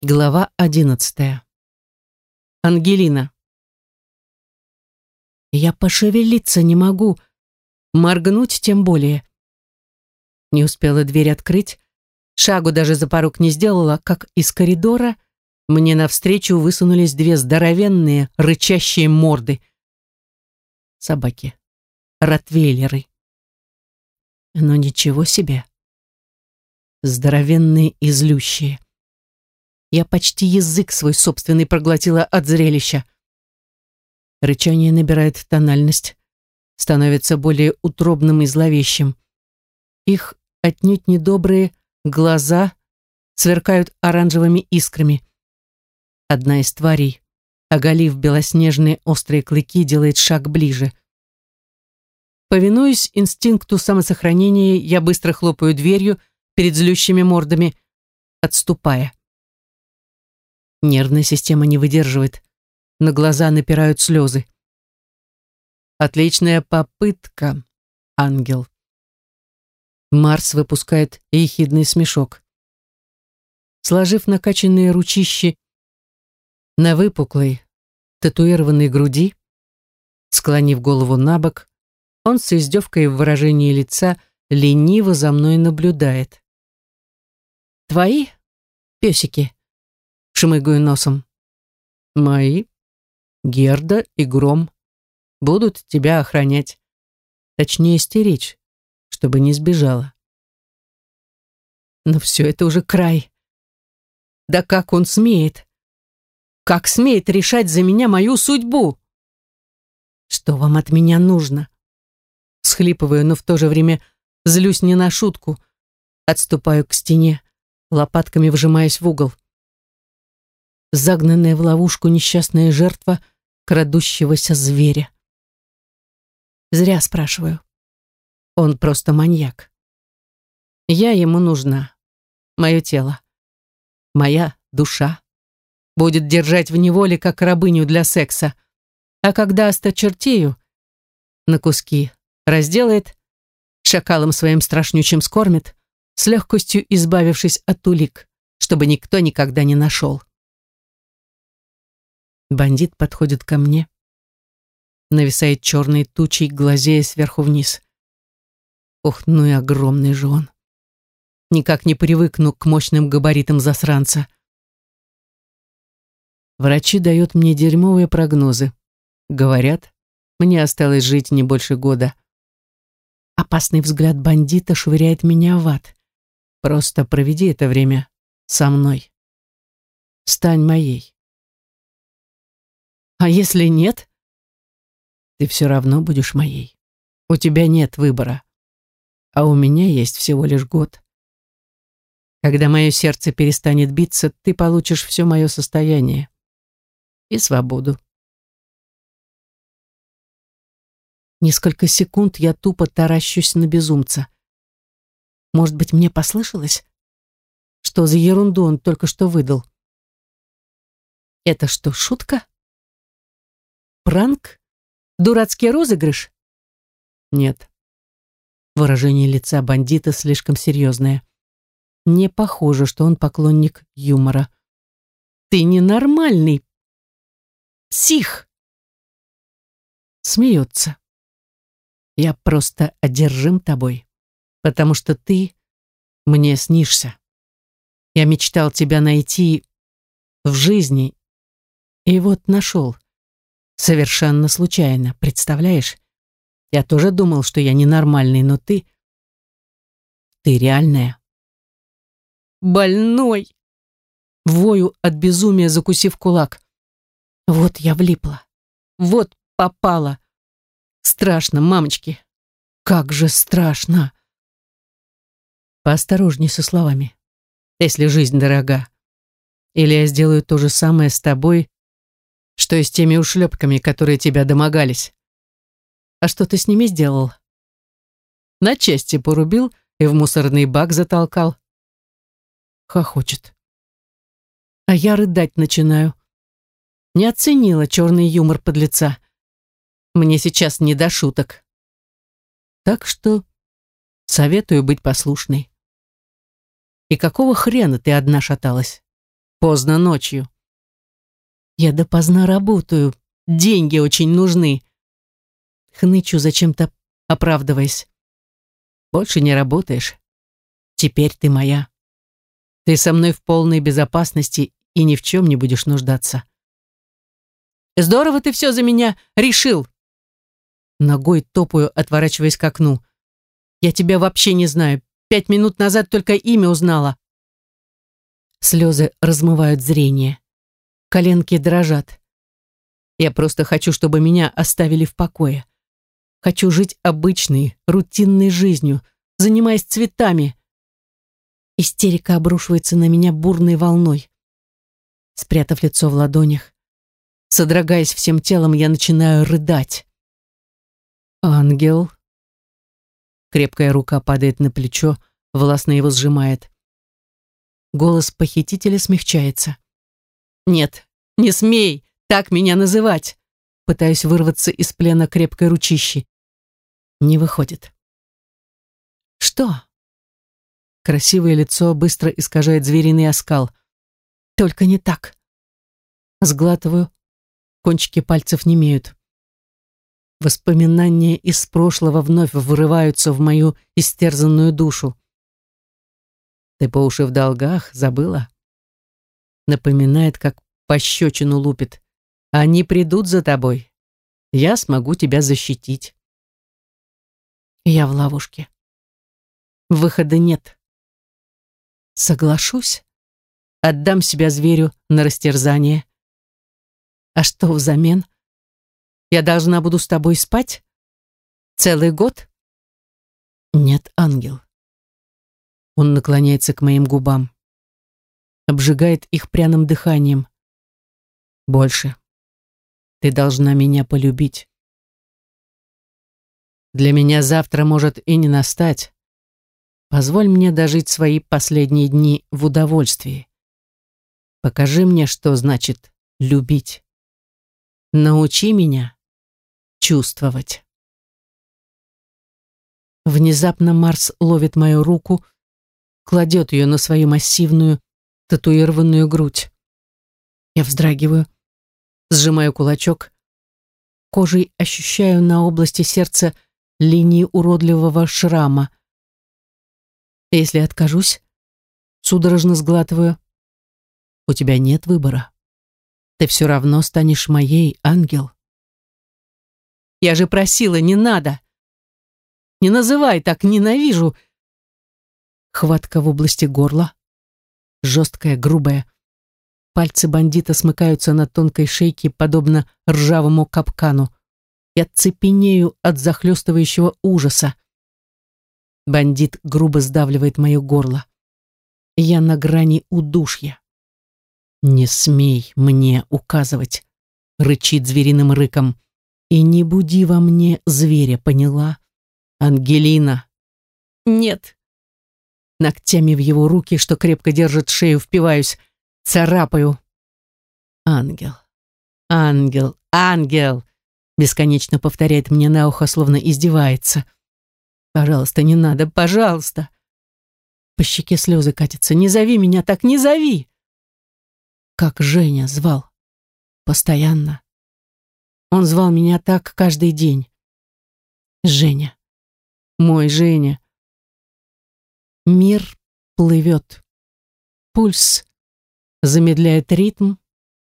Глава одиннадцатая. Ангелина. Я пошевелиться не могу, моргнуть тем более. Не успела дверь открыть, шагу даже за порог не сделала, как из коридора мне навстречу высунулись две здоровенные, рычащие морды. Собаки. Ротвейлеры. Но ничего себе. Здоровенные и злющие. Я почти язык свой собственный проглотила от зрелища. Рычание набирает тональность, становится более утробным и зловещим. Их отнюдь недобрые глаза сверкают оранжевыми искрами. Одна из тварей, оголив белоснежные острые клыки, делает шаг ближе. Повинуясь инстинкту самосохранения, я быстро хлопаю дверью перед злющими мордами, отступая. Нервная система не выдерживает. На глаза напирают слезы. Отличная попытка, ангел. Марс выпускает ехидный смешок. Сложив накачанные ручищи на выпуклой, татуированной груди, склонив голову на бок, он с издевкой в выражении лица лениво за мной наблюдает. «Твои песики?» Шмыгаю носом. Мои, Герда и Гром, будут тебя охранять. Точнее, стеречь, чтобы не сбежала. Но все это уже край. Да как он смеет? Как смеет решать за меня мою судьбу? Что вам от меня нужно? Схлипываю, но в то же время злюсь не на шутку. Отступаю к стене, лопатками вжимаясь в угол загнанная в ловушку несчастная жертва крадущегося зверя. Зря спрашиваю. Он просто маньяк. Я ему нужна. Мое тело. Моя душа. Будет держать в неволе, как рабыню для секса. А когда осточертею, на куски разделает, шакалом своим страшнючим скормит, с легкостью избавившись от улик, чтобы никто никогда не нашел. Бандит подходит ко мне, нависает черной тучей, глазея сверху вниз. Ох, ну и огромный же он. Никак не привыкну к мощным габаритам засранца. Врачи дают мне дерьмовые прогнозы. Говорят, мне осталось жить не больше года. Опасный взгляд бандита швыряет меня в ад. Просто проведи это время со мной. Стань моей. А если нет? Ты все равно будешь моей. У тебя нет выбора. А у меня есть всего лишь год. Когда мое сердце перестанет биться, ты получишь все мое состояние. И свободу. Несколько секунд я тупо таращусь на безумца. Может быть, мне послышалось? Что за ерунду он только что выдал? Это что, шутка? Пранк? Дурацкий розыгрыш? Нет. Выражение лица бандита слишком серьезное. Не похоже, что он поклонник юмора. Ты ненормальный. Псих. Смеется. Я просто одержим тобой, потому что ты мне снишься. Я мечтал тебя найти в жизни, и вот нашел. Совершенно случайно, представляешь? Я тоже думал, что я ненормальный, но ты... Ты реальная. Больной! Вою от безумия, закусив кулак. Вот я влипла. Вот попала. Страшно, мамочки. Как же страшно. Поосторожней со словами. Если жизнь дорога. Или я сделаю то же самое с тобой, что и с теми ушлепками, которые тебя домогались. А что ты с ними сделал? На части порубил и в мусорный бак затолкал. Хохочет. А я рыдать начинаю. Не оценила черный юмор под лица. Мне сейчас не до шуток. Так что советую быть послушной. И какого хрена ты одна шаталась? Поздно ночью. Я допоздна работаю. Деньги очень нужны. Хнычу зачем-то, оправдываясь. Больше не работаешь. Теперь ты моя. Ты со мной в полной безопасности и ни в чем не будешь нуждаться. Здорово ты все за меня решил. Ногой топаю, отворачиваясь к окну. Я тебя вообще не знаю. Пять минут назад только имя узнала. Слезы размывают зрение. Коленки дрожат. Я просто хочу, чтобы меня оставили в покое. Хочу жить обычной, рутинной жизнью, занимаясь цветами. Истерика обрушивается на меня бурной волной. Спрятав лицо в ладонях, содрогаясь всем телом, я начинаю рыдать. «Ангел», Крепкая рука падает на плечо, властно его сжимает. Голос похитителя смягчается. «Нет, не смей так меня называть!» Пытаюсь вырваться из плена крепкой ручищи. Не выходит. «Что?» Красивое лицо быстро искажает звериный оскал. «Только не так!» Сглатываю, кончики пальцев немеют. Воспоминания из прошлого вновь вырываются в мою истерзанную душу. Ты по уши в долгах, забыла? Напоминает, как пощечину лупит. Они придут за тобой. Я смогу тебя защитить. Я в ловушке. Выхода нет. Соглашусь. Отдам себя зверю на растерзание. А что взамен? — я должна буду с тобой спать? Целый год? Нет, ангел. Он наклоняется к моим губам. Обжигает их пряным дыханием. Больше. Ты должна меня полюбить. Для меня завтра может и не настать. Позволь мне дожить свои последние дни в удовольствии. Покажи мне, что значит любить. Научи меня чувствовать. Внезапно Марс ловит мою руку, кладет ее на свою массивную, татуированную грудь. Я вздрагиваю, сжимаю кулачок, кожей ощущаю на области сердца линии уродливого шрама. Если откажусь, судорожно сглатываю. У тебя нет выбора. Ты все равно станешь моей, ангел. Я же просила, не надо. Не называй так, ненавижу. Хватка в области горла. Жесткая, грубая. Пальцы бандита смыкаются на тонкой шейке, подобно ржавому капкану. Я цепенею от захлестывающего ужаса. Бандит грубо сдавливает мое горло. Я на грани удушья. «Не смей мне указывать», — рычит звериным рыком. И не буди во мне зверя, поняла? Ангелина. Нет. Ногтями в его руки, что крепко держит шею, впиваюсь, царапаю. Ангел. Ангел. Ангел. Бесконечно повторяет мне на ухо, словно издевается. Пожалуйста, не надо, пожалуйста. По щеке слезы катятся. Не зови меня так, не зови. Как Женя звал. Постоянно. Он звал меня так каждый день. Женя. Мой Женя. Мир плывет. Пульс замедляет ритм,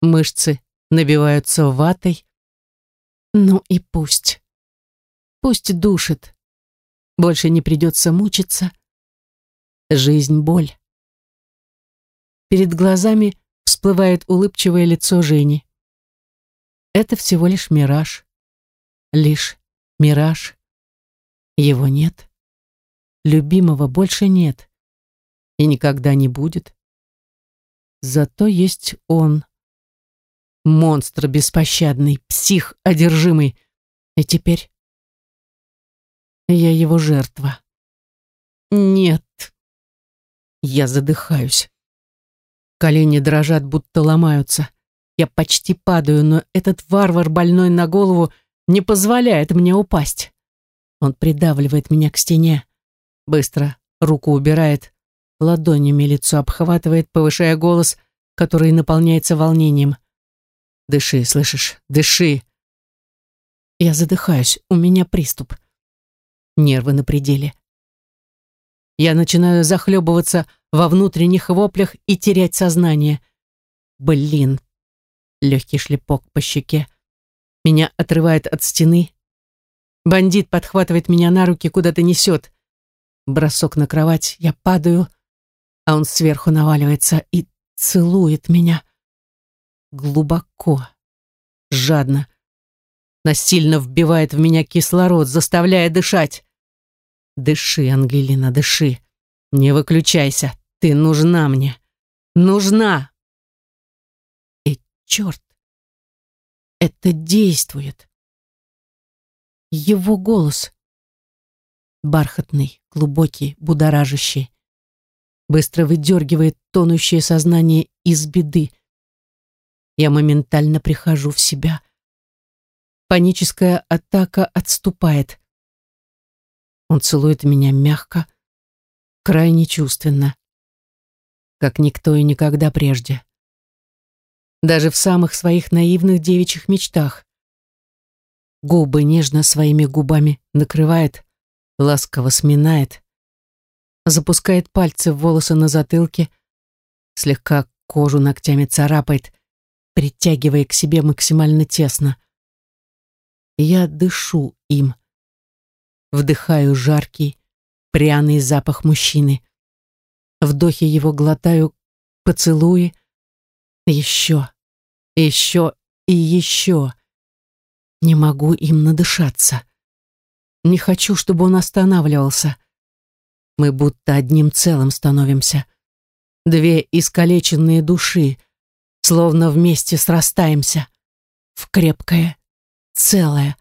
мышцы набиваются ватой. Ну и пусть. Пусть душит. Больше не придется мучиться. Жизнь — боль. Перед глазами всплывает улыбчивое лицо Жени. Это всего лишь мираж. Лишь мираж. Его нет. Любимого больше нет. И никогда не будет. Зато есть он. Монстр беспощадный, псих одержимый. И теперь я его жертва. Нет. Я задыхаюсь. Колени дрожат, будто ломаются. Я почти падаю, но этот варвар, больной на голову, не позволяет мне упасть. Он придавливает меня к стене. Быстро руку убирает, ладонями лицо обхватывает, повышая голос, который наполняется волнением. «Дыши, слышишь? Дыши!» Я задыхаюсь, у меня приступ. Нервы на пределе. Я начинаю захлебываться во внутренних воплях и терять сознание. Блин. Легкий шлепок по щеке. Меня отрывает от стены. Бандит подхватывает меня на руки, куда-то несет. Бросок на кровать, я падаю, а он сверху наваливается и целует меня. Глубоко, жадно, насильно вбивает в меня кислород, заставляя дышать. Дыши, Ангелина, дыши. Не выключайся. Ты нужна мне. Нужна. И черт, это действует. Его голос. Бархатный, глубокий, будоражащий. Быстро выдергивает тонущее сознание из беды. Я моментально прихожу в себя. Паническая атака отступает. Он целует меня мягко, крайне чувственно, как никто и никогда прежде. Даже в самых своих наивных девичьих мечтах. Губы нежно своими губами накрывает, ласково сминает, запускает пальцы в волосы на затылке, слегка кожу ногтями царапает, притягивая к себе максимально тесно. Я дышу им. Вдыхаю жаркий, пряный запах мужчины. Вдохе его глотаю поцелуи. Еще, еще и еще. Не могу им надышаться. Не хочу, чтобы он останавливался. Мы будто одним целым становимся. Две искалеченные души, словно вместе срастаемся в крепкое целое.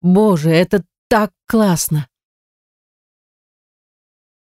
Боже, это так классно!